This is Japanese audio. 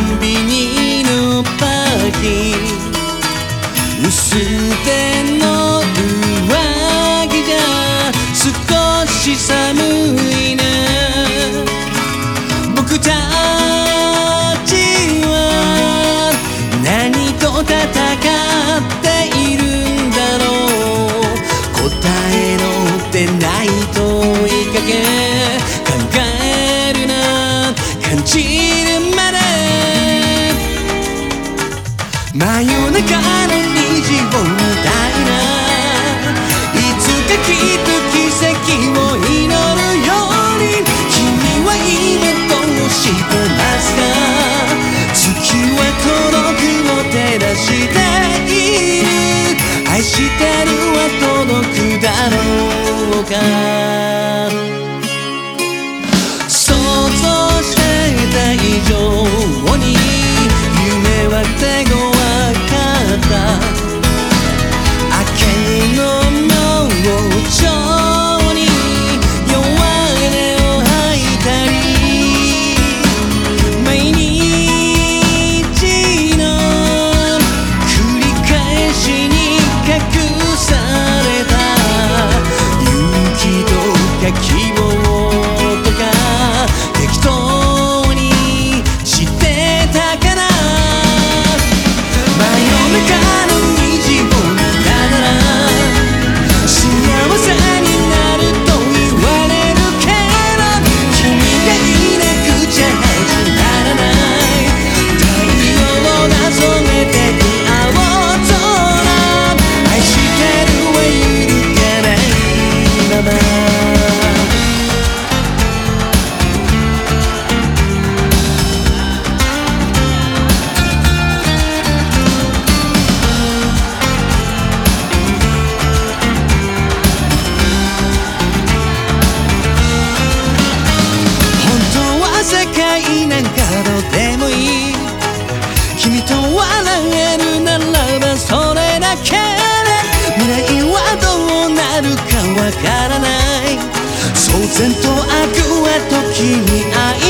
ンビニのパーティー薄手真夜中の虹を見たいないつかきっと奇跡を祈るように君は今どうしてますか月は孤独を照らしている愛してるは届くだろうか想像していた以上に夢は手強なんかどうでもいい君と笑えるならばそれだけで未来はどうなるかわからない騒然と悪は時に愛